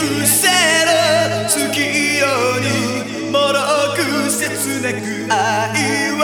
失せる月夜にもろく切なく愛を。